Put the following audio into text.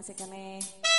Así que me...